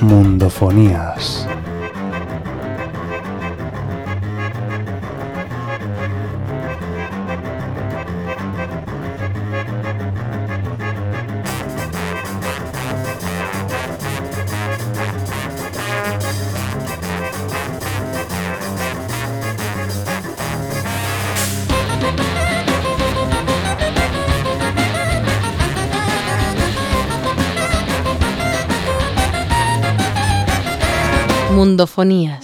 Mundofonías. Mundofonías.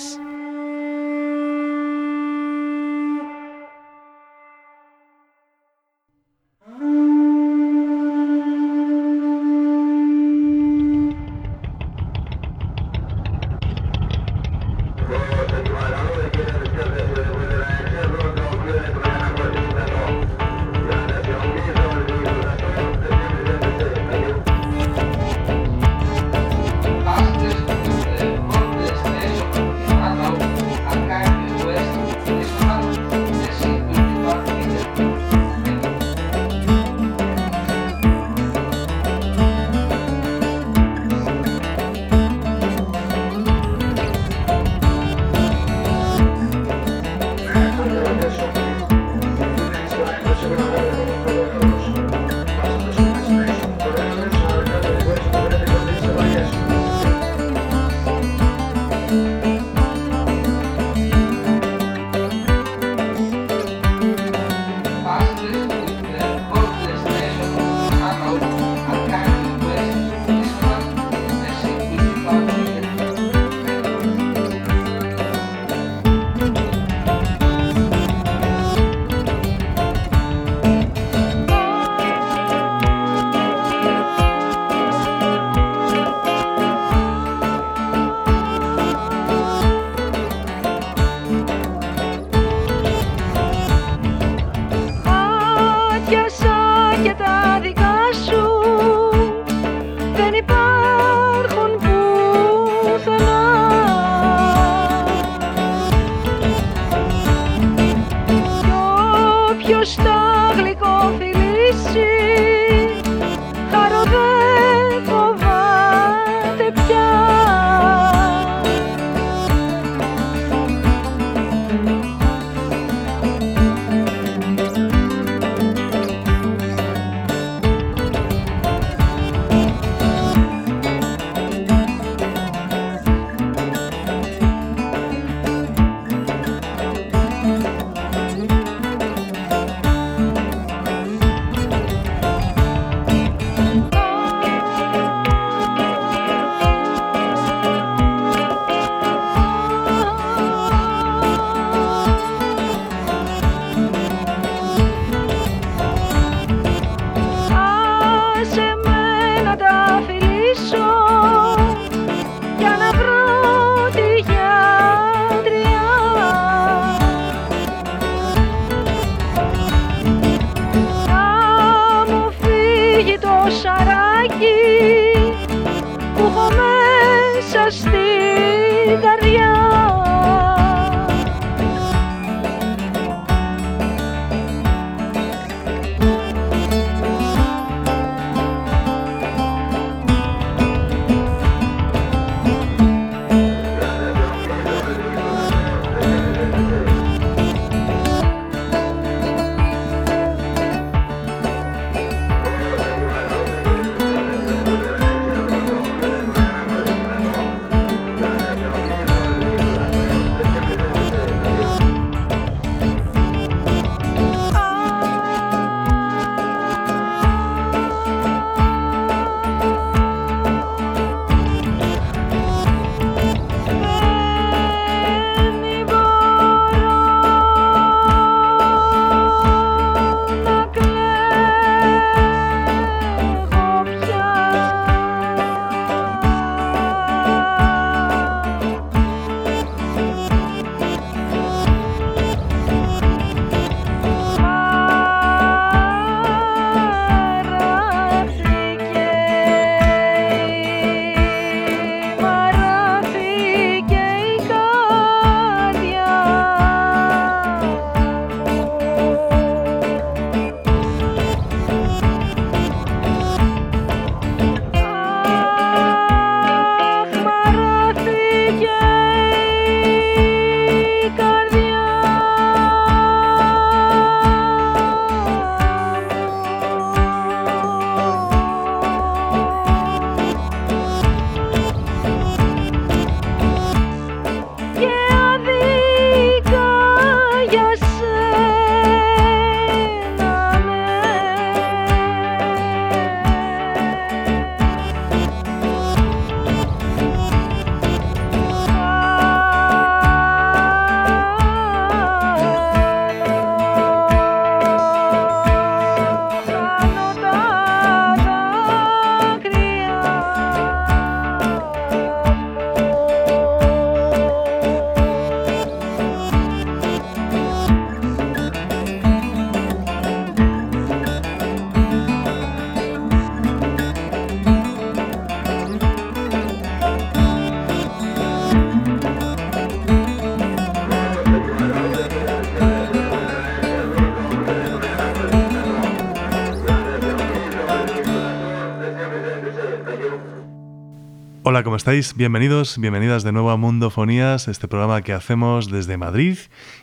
Estáis? Bienvenidos, bienvenidas de nuevo a Mundofonías, este programa que hacemos desde Madrid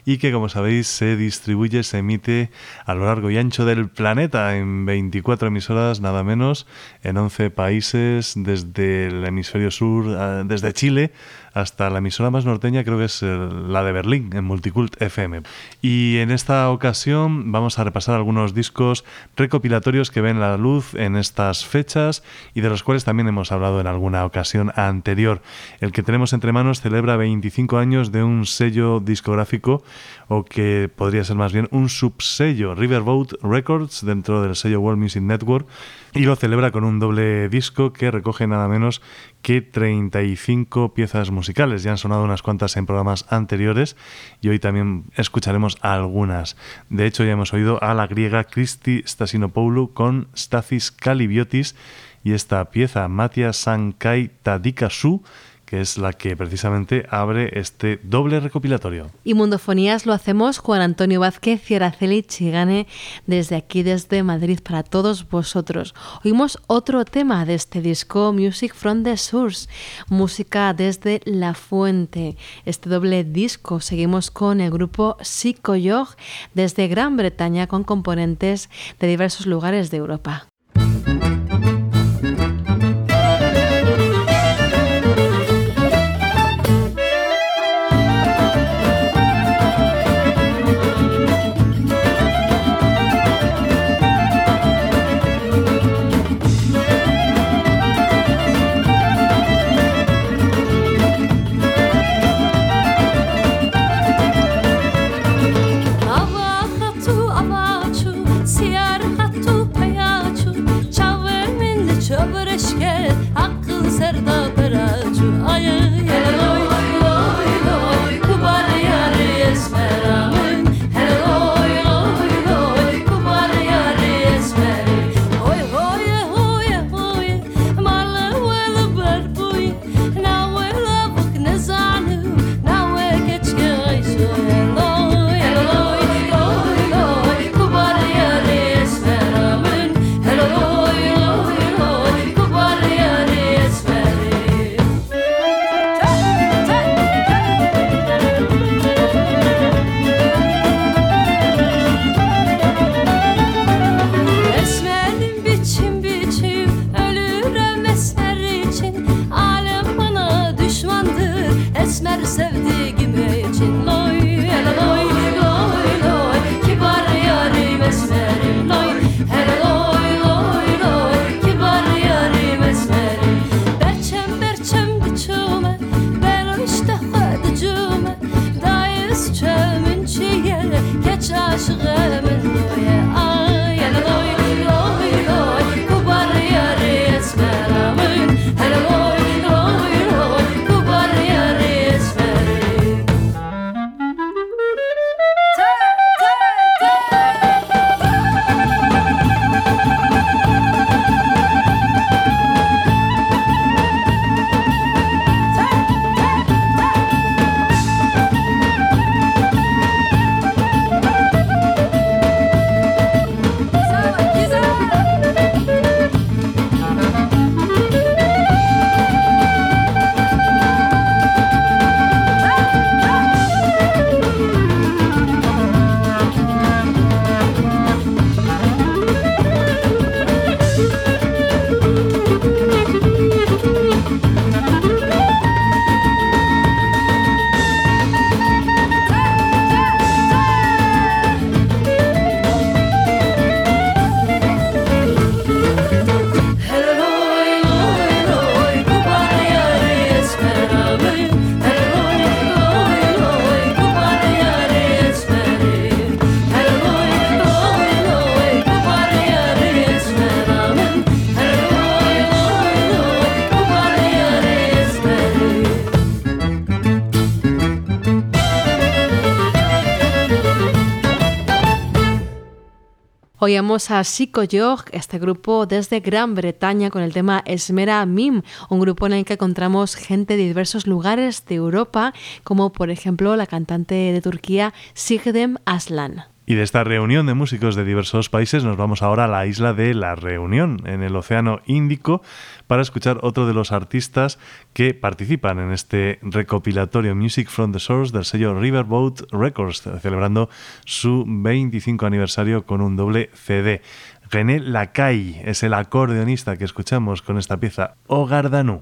y que, como sabéis, se distribuye, se emite a lo largo y ancho del planeta en 24 emisoras, nada menos, en 11 países, desde el hemisferio sur, desde Chile hasta la emisora más norteña, creo que es eh, la de Berlín, en Multicult FM. Y en esta ocasión vamos a repasar algunos discos recopilatorios que ven la luz en estas fechas y de los cuales también hemos hablado en alguna ocasión anterior. El que tenemos entre manos celebra 25 años de un sello discográfico o que podría ser más bien un subsello, Riverboat Records, dentro del sello World Music Network, y lo celebra con un doble disco que recoge nada menos que 35 piezas musicales. Ya han sonado unas cuantas en programas anteriores y hoy también escucharemos algunas. De hecho, ya hemos oído a la griega Christi Stasinopoulou con Stathis Kalibiotis y esta pieza, Matia Sankai Tadikasu, que es la que precisamente abre este doble recopilatorio. Y Mundofonías lo hacemos Juan Antonio Vázquez y Araceli Chigane desde aquí, desde Madrid, para todos vosotros. Oímos otro tema de este disco, Music from the Source, música desde la fuente. Este doble disco seguimos con el grupo Psychoyog desde Gran Bretaña con componentes de diversos lugares de Europa. Oíamos a este grupo desde Gran Bretaña con el tema Esmera Mim, un grupo en el que encontramos gente de diversos lugares de Europa, como por ejemplo la cantante de Turquía Sigdem Aslan. Y de esta reunión de músicos de diversos países nos vamos ahora a la isla de La Reunión, en el Océano Índico, para escuchar otro de los artistas que participan en este recopilatorio Music from the Source del sello Riverboat Records, celebrando su 25 aniversario con un doble CD. René Lacaille es el acordeonista que escuchamos con esta pieza, O Gardanú.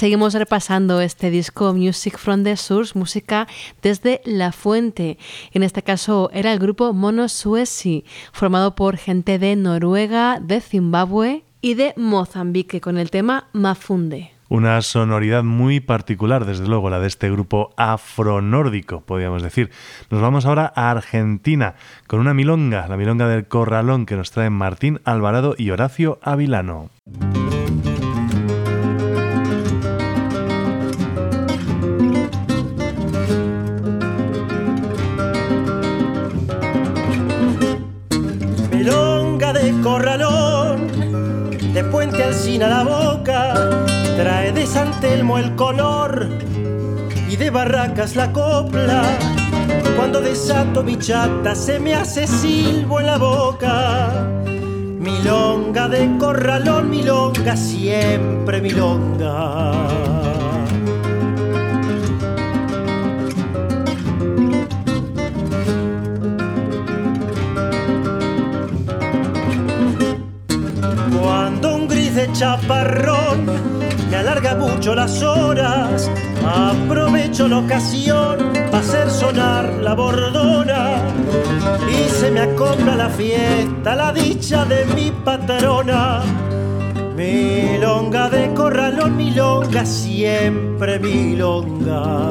Seguimos repasando este disco Music from the Source, música desde la fuente. En este caso era el grupo Mono Suesi, formado por gente de Noruega, de Zimbabue y de Mozambique, con el tema Mafunde. Una sonoridad muy particular, desde luego, la de este grupo afronórdico, podríamos decir. Nos vamos ahora a Argentina con una milonga, la milonga del Corralón que nos traen Martín Alvarado y Horacio Avilano. El color y de Barracas la copla. Cuando desato mi chata se me hace silbo en la boca. Milonga de corralón, milonga, siempre milonga. De chaparrón me alarga mucho las horas. Aprovecho la ocasión para hacer sonar la bordona y se me acopla la fiesta, la dicha de mi patrona. Milonga de corralón, milonga, siempre milonga.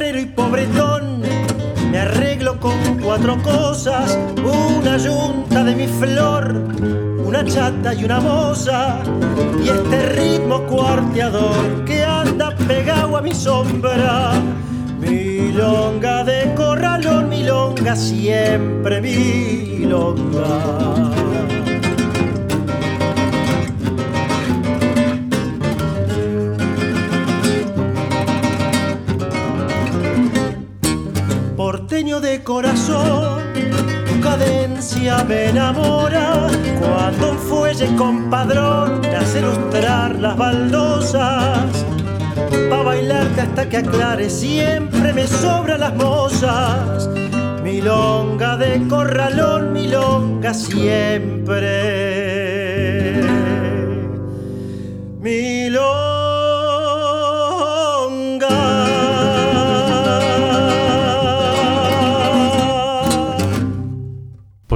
Y pobretón, me arreglo con cuatro cosas, una yunta de mi flor, una chata y una moza, y este ritmo cuarteador que anda pegado a mi sombra. Milonga de corralón, milonga, siempre milonga. Corazón, tu cadencia me enamora. Cuando un fuelle compadrón te hace lustrar las baldosas. Pa' bailarte hasta que aclare, siempre me sobran las mozas. Milonga de corralón, milonga siempre. Milonga.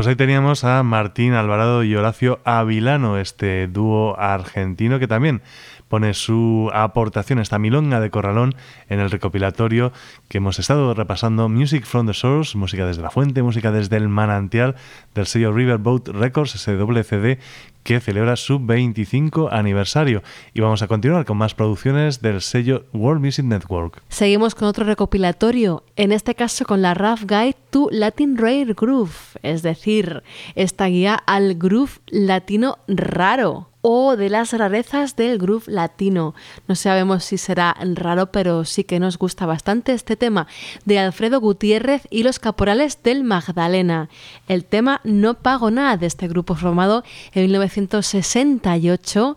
Pues ahí teníamos a Martín Alvarado y Horacio Avilano, este dúo argentino que también pone su aportación a esta milonga de corralón en el recopilatorio que hemos estado repasando. Music from the Source, música desde la fuente, música desde el manantial del sello Riverboat Records, ese doble CD que celebra su 25 aniversario. Y vamos a continuar con más producciones del sello World Music Network. Seguimos con otro recopilatorio, en este caso con la Rough Guide to Latin Rare Groove, es decir, esta guía al groove latino raro o de las rarezas del groove latino. No sabemos si será raro, pero sí que nos gusta bastante este tema de Alfredo Gutiérrez y los caporales del Magdalena. El tema No pago nada de este grupo formado en 1968,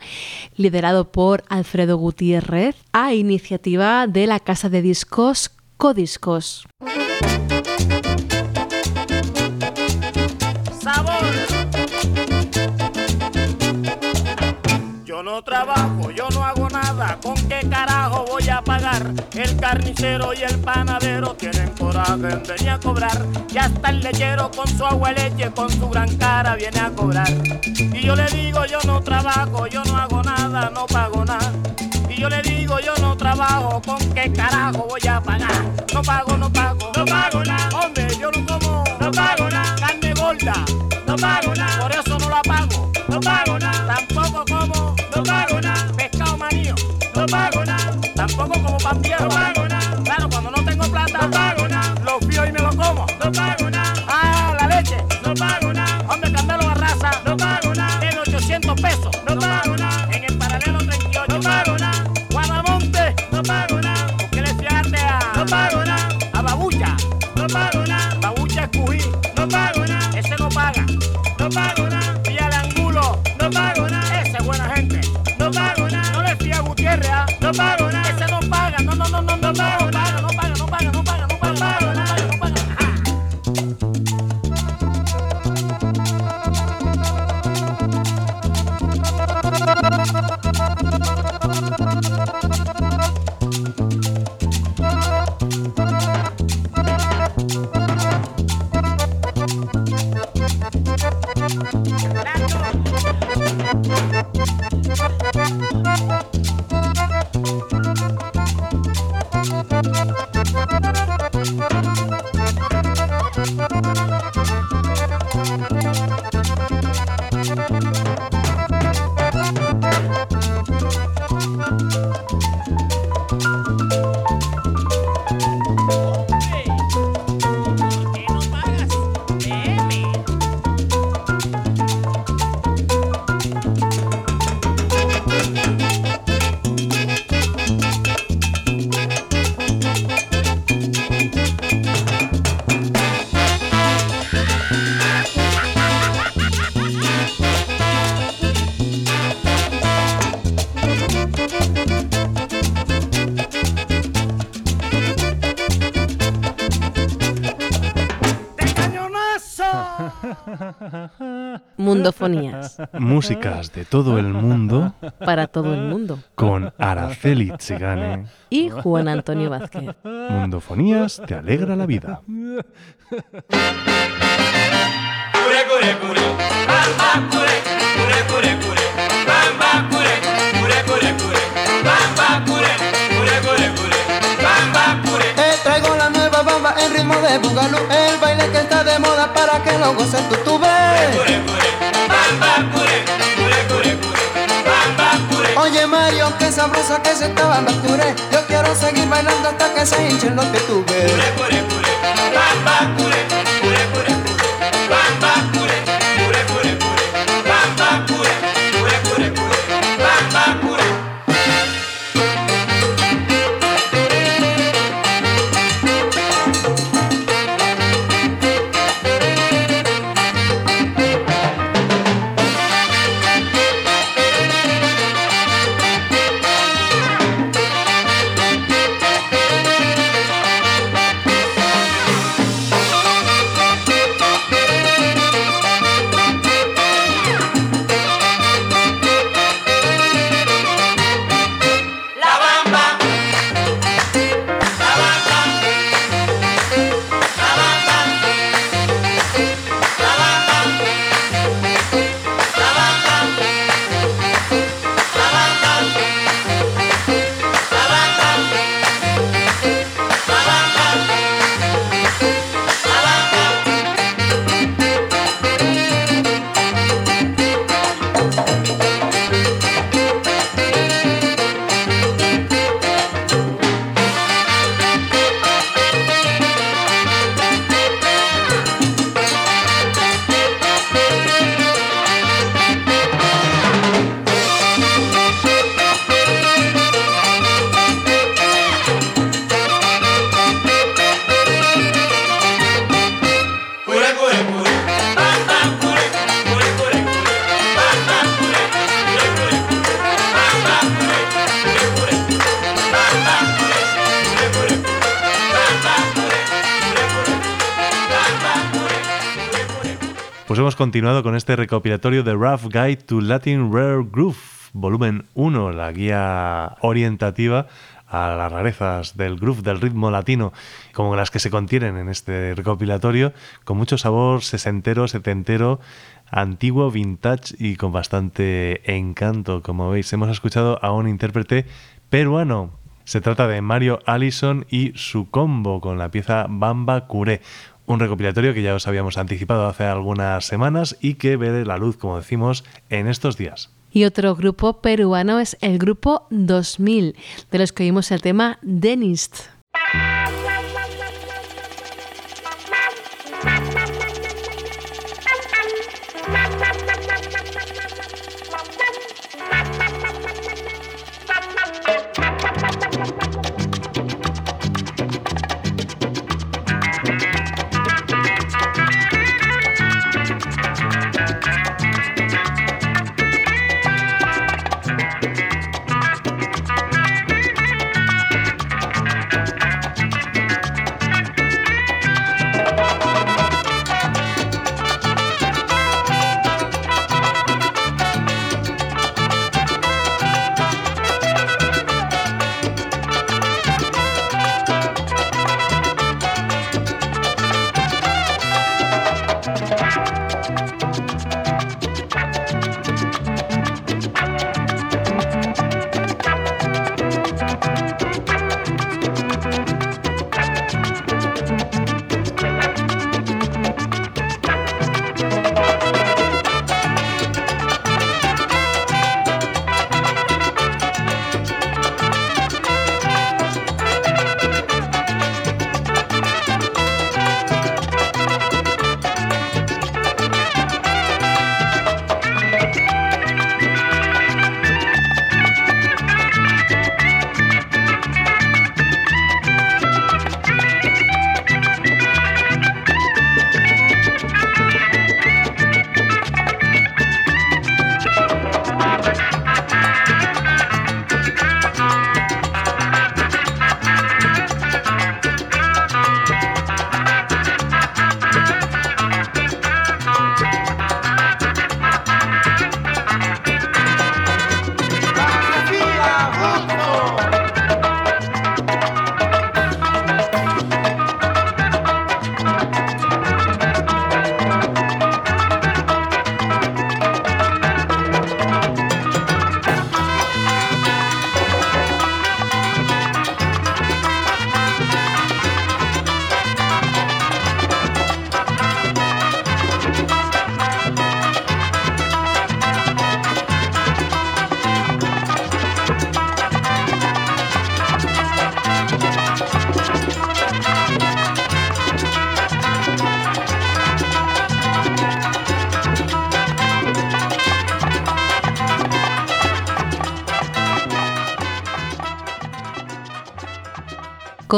liderado por Alfredo Gutiérrez, a iniciativa de la casa de discos Codiscos. no trabajo, yo no nada, ¿con qué carajo voy a pagar? El carnicero y el panadero tienen coraje en venir a cobrar, y hasta el lechero con su agua leche, con su gran cara viene a cobrar. Y yo le digo, yo no trabajo, yo no hago nada, no pago nada. Y yo le digo, yo no trabajo, ¿con qué carajo voy a pagar? No pago, no pago, no pago nada. Hombre, yo no como, no pago nada. Carne gorda, no pago nada. Por eso no la pago, no pago nada. Tampoco no pago nada. Tampoco como pan no pago nada. Claro, cuando no tengo plata, no pago Mundofonías. Músicas de todo el mundo Para todo el mundo. con Araceli Chigane. Y Juan Antonio Vázquez. Mundofonías te alegra la vida. Eh, traigo la nueva bamba en ritmo de bugalú El baile que está de moda para que lo goces tú, sabrosa que se esta bamba cure Yo quiero seguir bailando hasta que se hinchen los que tú ves Pues hemos continuado con este recopilatorio de Rough Guide to Latin Rare Groove, volumen 1, la guía orientativa a las rarezas del groove, del ritmo latino, como las que se contienen en este recopilatorio, con mucho sabor sesentero, setentero, antiguo, vintage y con bastante encanto. Como veis, hemos escuchado a un intérprete peruano. Se trata de Mario Allison y su combo con la pieza Bamba Curé, un recopilatorio que ya os habíamos anticipado hace algunas semanas y que ve la luz, como decimos, en estos días. Y otro grupo peruano es el grupo 2000, de los que oímos el tema Denist.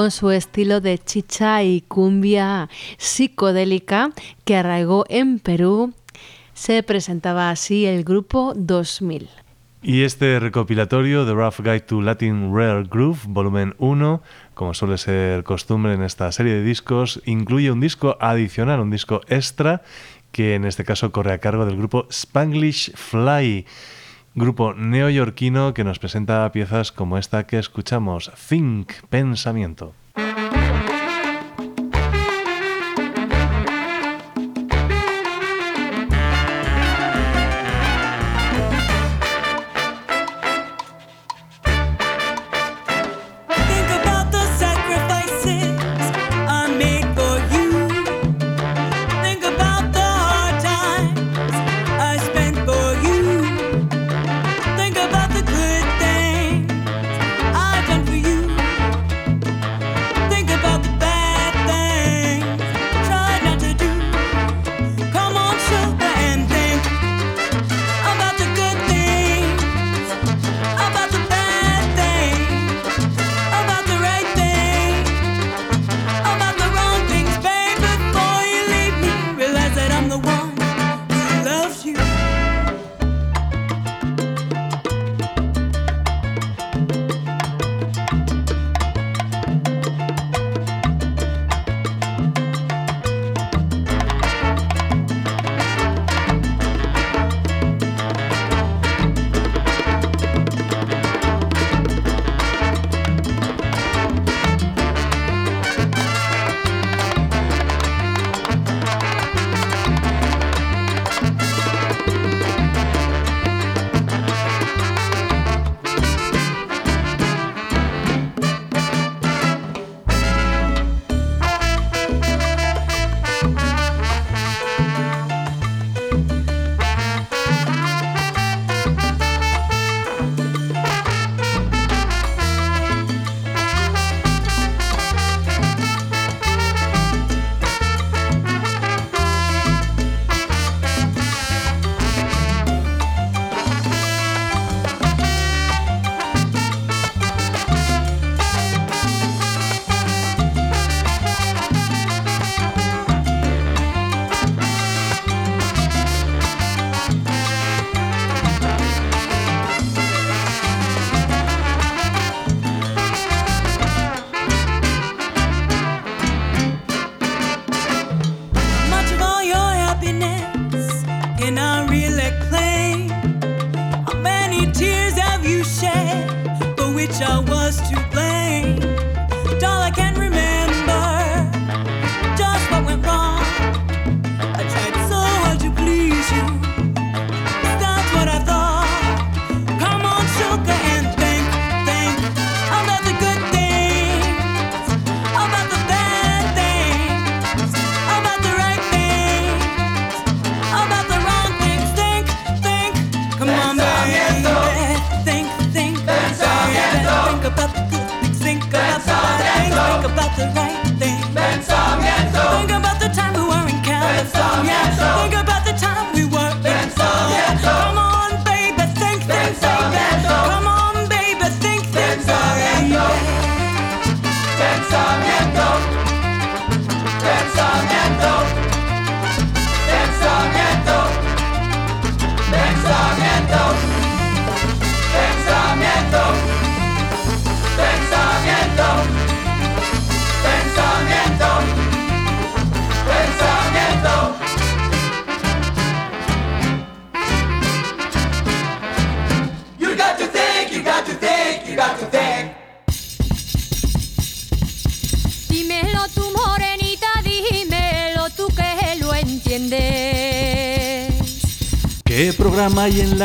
Su estilo de chicha y cumbia psicodélica que arraigó en Perú, se presentaba así el grupo 2000. Y este recopilatorio, The Rough Guide to Latin Rare Groove, volumen 1, como suele ser costumbre en esta serie de discos, incluye un disco adicional, un disco extra, que en este caso corre a cargo del grupo Spanglish Fly grupo neoyorquino que nos presenta piezas como esta que escuchamos, Think, Pensamiento. Hay en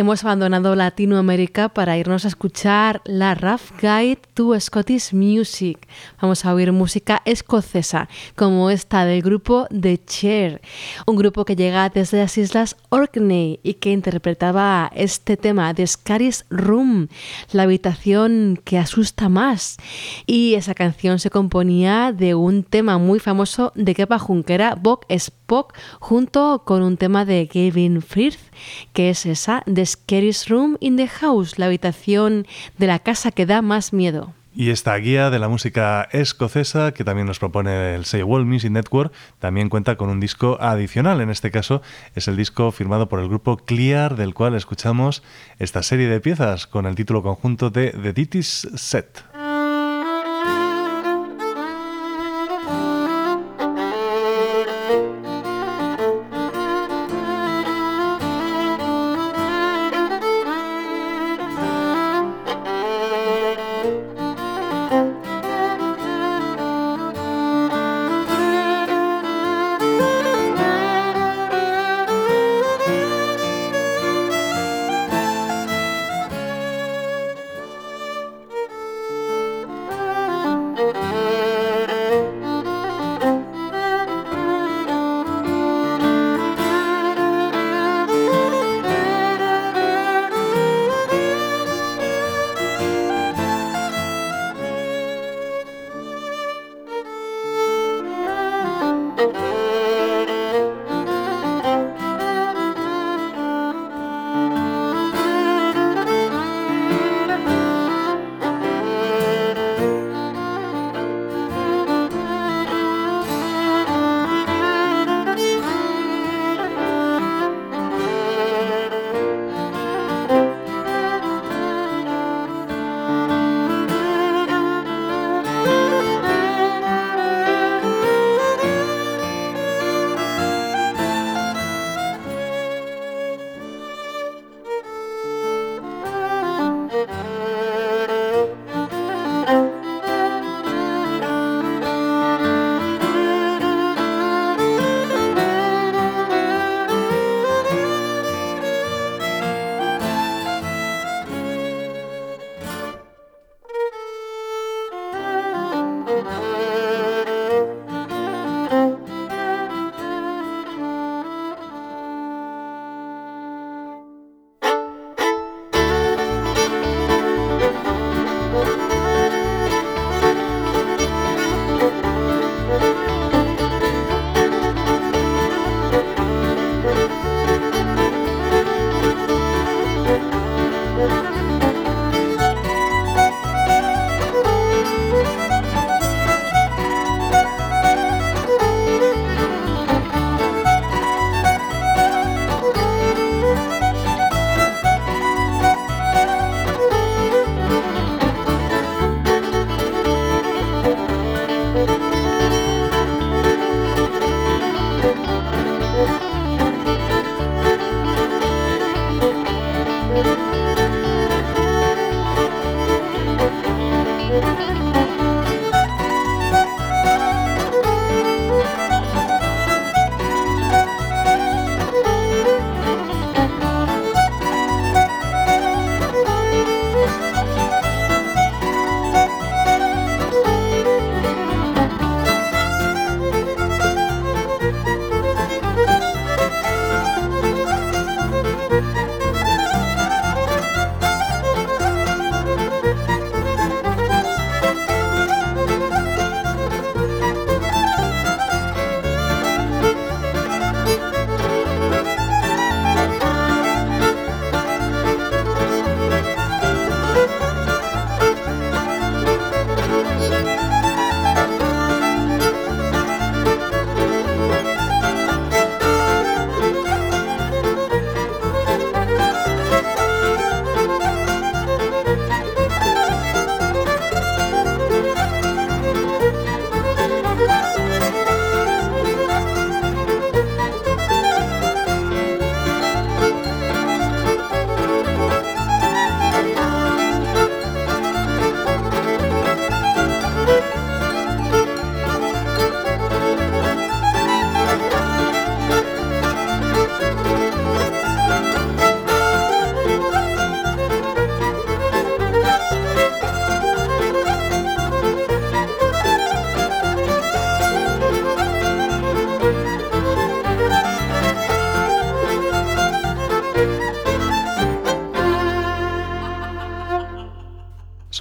Hemos abandonado Latinoamérica para irnos a escuchar la Rough Guide Scottish Music. Vamos a oír música escocesa, como esta del grupo The Chair, un grupo que llega desde las islas Orkney y que interpretaba este tema de Scary's Room, la habitación que asusta más. Y esa canción se componía de un tema muy famoso de Kepa Junquera, Bok Spock, junto con un tema de Gavin Firth, que es esa The Scariest Room in the House, la habitación de la casa que da más miedo. Y esta guía de la música escocesa que también nos propone el sello World Music Network también cuenta con un disco adicional. En este caso es el disco firmado por el grupo Clear, del cual escuchamos esta serie de piezas con el título conjunto de The Ditties Set.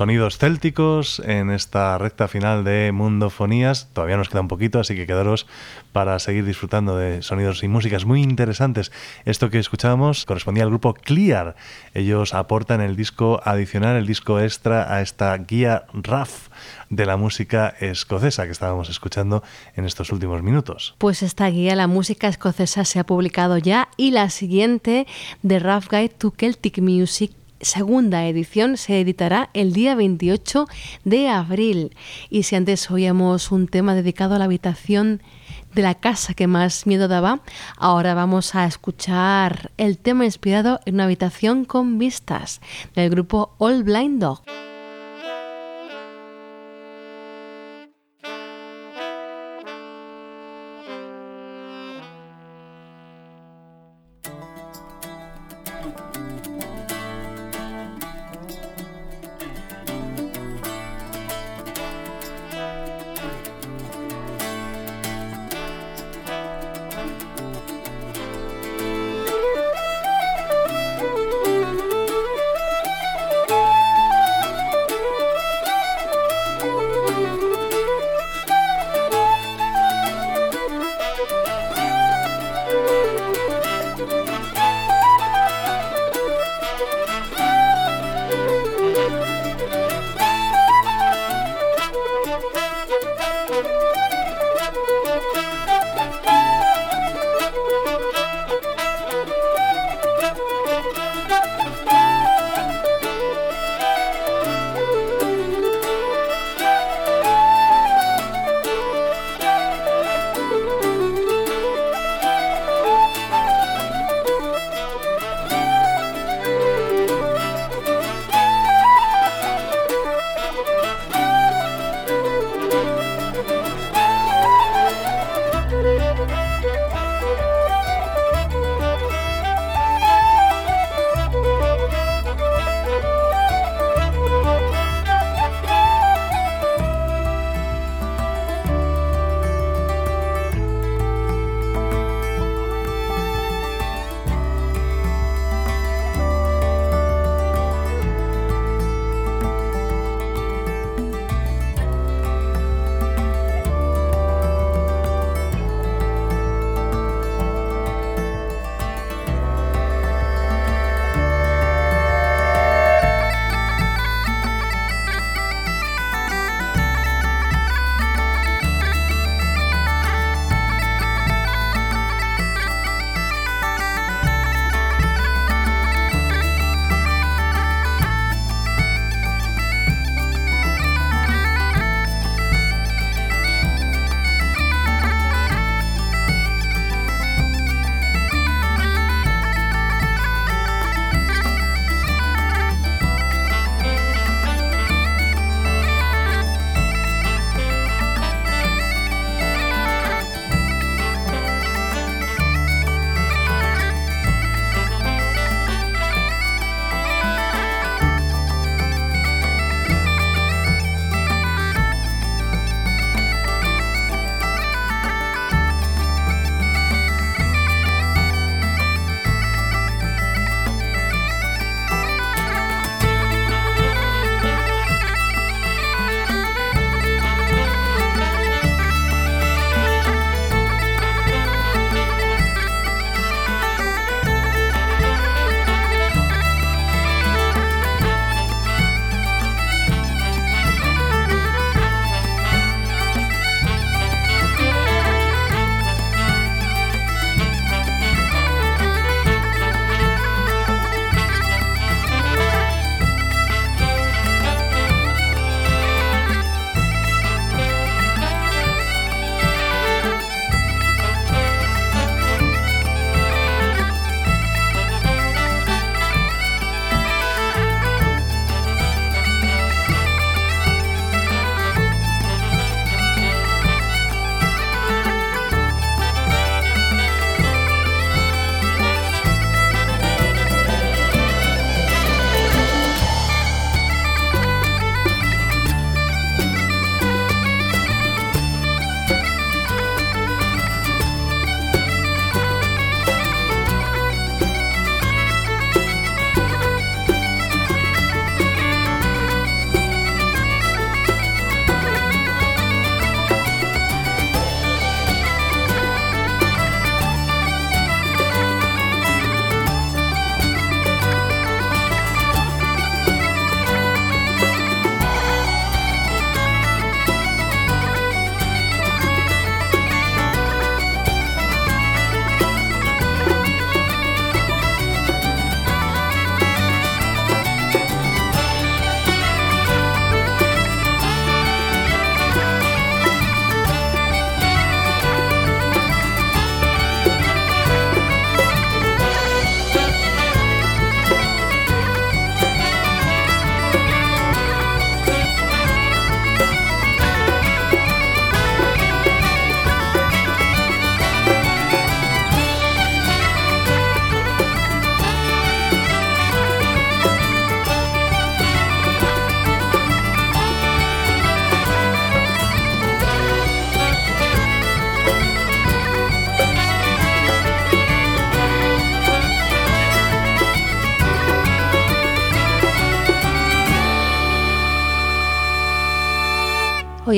Sonidos célticos en esta recta final de Mundofonías. Todavía nos queda un poquito, así que quedaros para seguir disfrutando de sonidos y músicas muy interesantes. Esto que escuchábamos correspondía al grupo Clear. Ellos aportan el disco adicional, el disco extra a esta guía RAF de la música escocesa que estábamos escuchando en estos últimos minutos. Pues esta guía, la música escocesa, se ha publicado ya y la siguiente, The Rough Guide to Celtic Music, segunda edición se editará el día 28 de abril. Y si antes oíamos un tema dedicado a la habitación de la casa que más miedo daba, ahora vamos a escuchar el tema inspirado en una habitación con vistas del grupo All Blind Dog.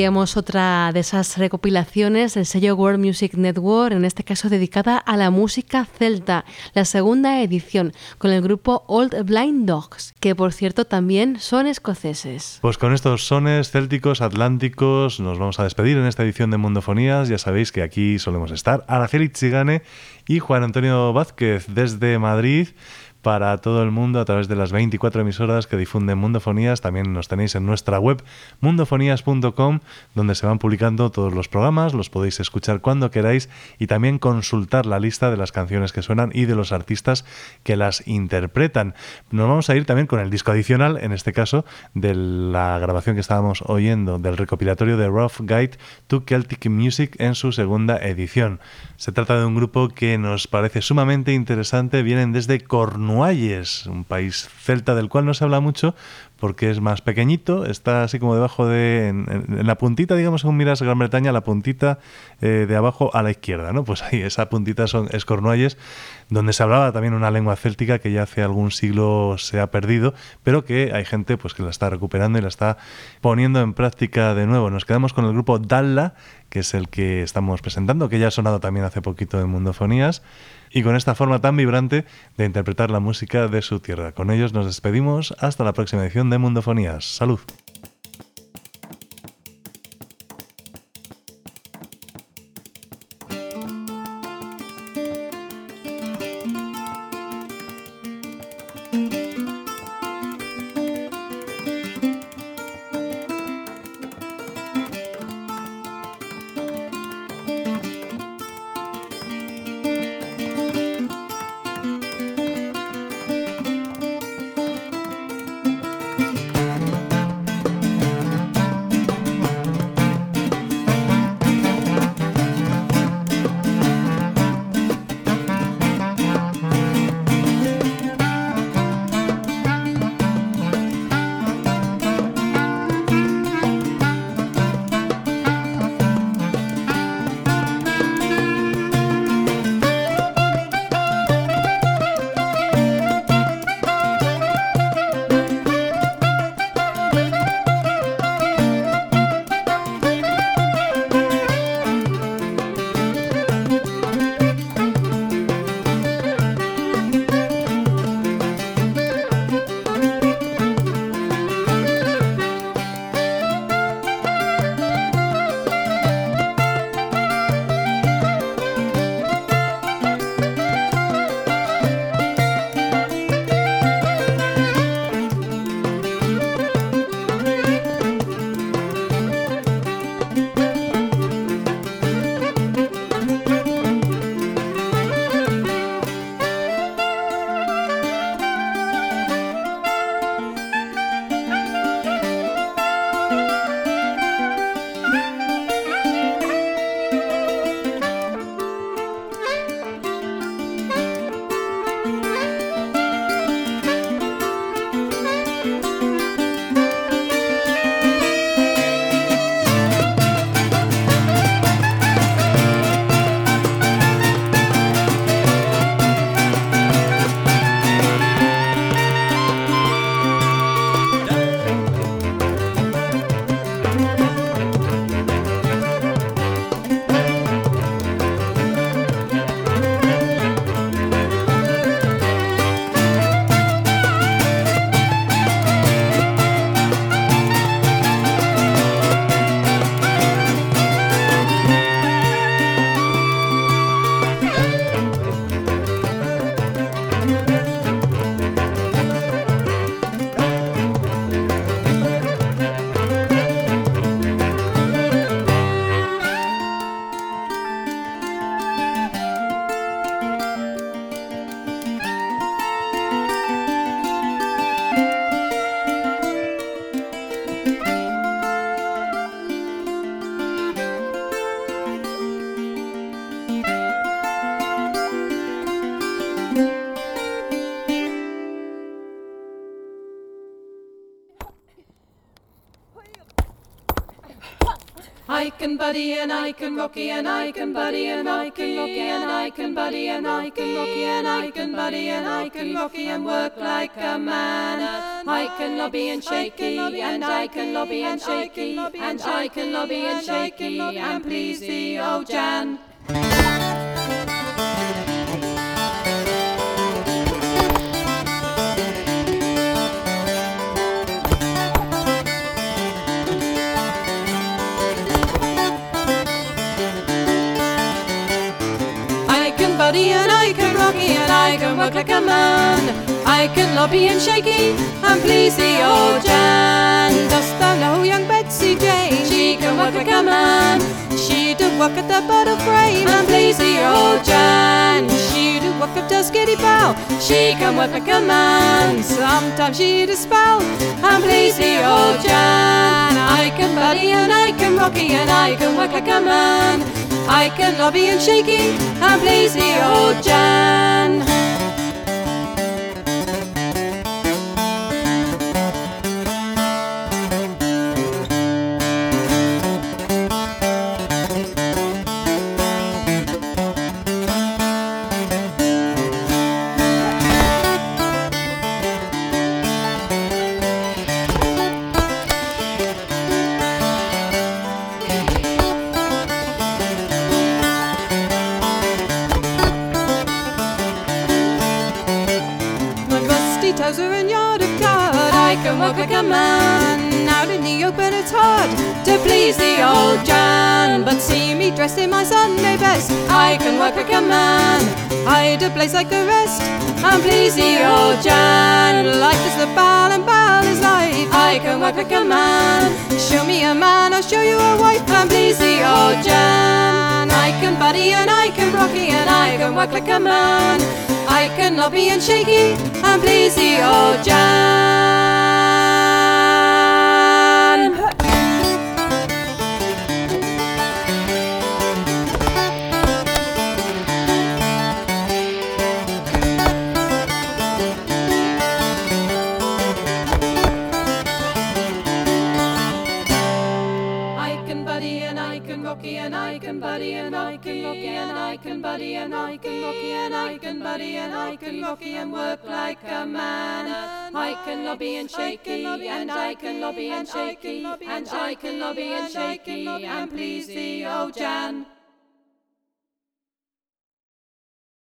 Otra de esas recopilaciones del sello World Music Network, en este caso dedicada a la música celta, la segunda edición, con el grupo Old Blind Dogs, que por cierto también son escoceses. Pues con estos sones célticos, atlánticos, nos vamos a despedir en esta edición de Mundofonías. Ya sabéis que aquí solemos estar Araceli Chigane y Juan Antonio Vázquez desde Madrid para todo el mundo a través de las 24 emisoras que difunden Mundofonías. También nos tenéis en nuestra web mundofonías.com donde se van publicando todos los programas, los podéis escuchar cuando queráis y también consultar la lista de las canciones que suenan y de los artistas que las interpretan. Nos vamos a ir también con el disco adicional, en este caso, de la grabación que estábamos oyendo del recopilatorio de Rough Guide to Celtic Music en su segunda edición. Se trata de un grupo que nos parece sumamente interesante, vienen desde Cornualles, un país celta del cual no se habla mucho porque es más pequeñito, está así como debajo de, en, la puntita, digamos, según miras Gran Bretaña, la puntita eh, de abajo a la izquierda, ¿no? Pues ahí, esa puntita son, es Cornualles, donde se hablaba también una lengua céltica que ya hace algún siglo se ha perdido, pero que hay gente pues que la está recuperando y la está poniendo en práctica de nuevo. Nos quedamos con el grupo Dalla, que es el que estamos presentando, que ya ha sonado también hace poquito en Mundofonías y con esta forma tan vibrante de interpretar la música de su tierra. Con ellos nos despedimos hasta la próxima edición de Mundofonías. Salud. I can rocky and I can buddy and I can rocky and I can buddy and I can rocky and I can buddy and I can rocky and work like a man. I can lobby and shaky and I can lobby and shaky and I can lobby and shaky and please the old Jan. Work like a man. I can lobby and shaky and please the old Jan. Dost thou know young Betsy Jane? She can work like a man. She do work at the bottle frame and please the old Jan. She do work at the skitty bow. She can work like a man. Sometimes she do spell and please the old Jan. I can buddy and I can rocky and I can work like a man. I can lobby and shaky and please the old Jan. In my Sunday best. I can work like a man. Hide a place like the rest. And please the old oh, Jan. Life is the ball and ball is life. I can work like a man. Show me a man, I'll show you a wife. And please the old oh, Jan. I can buddy and I can rocky and I can work like a man. I can lobby and shaky and please the old oh, Jan. And I can rocky and I can buddy and I can rocky and work like a man. I can lobby and shaky and I can lobby and shaky and I can lobby and shaky and please the old Jan.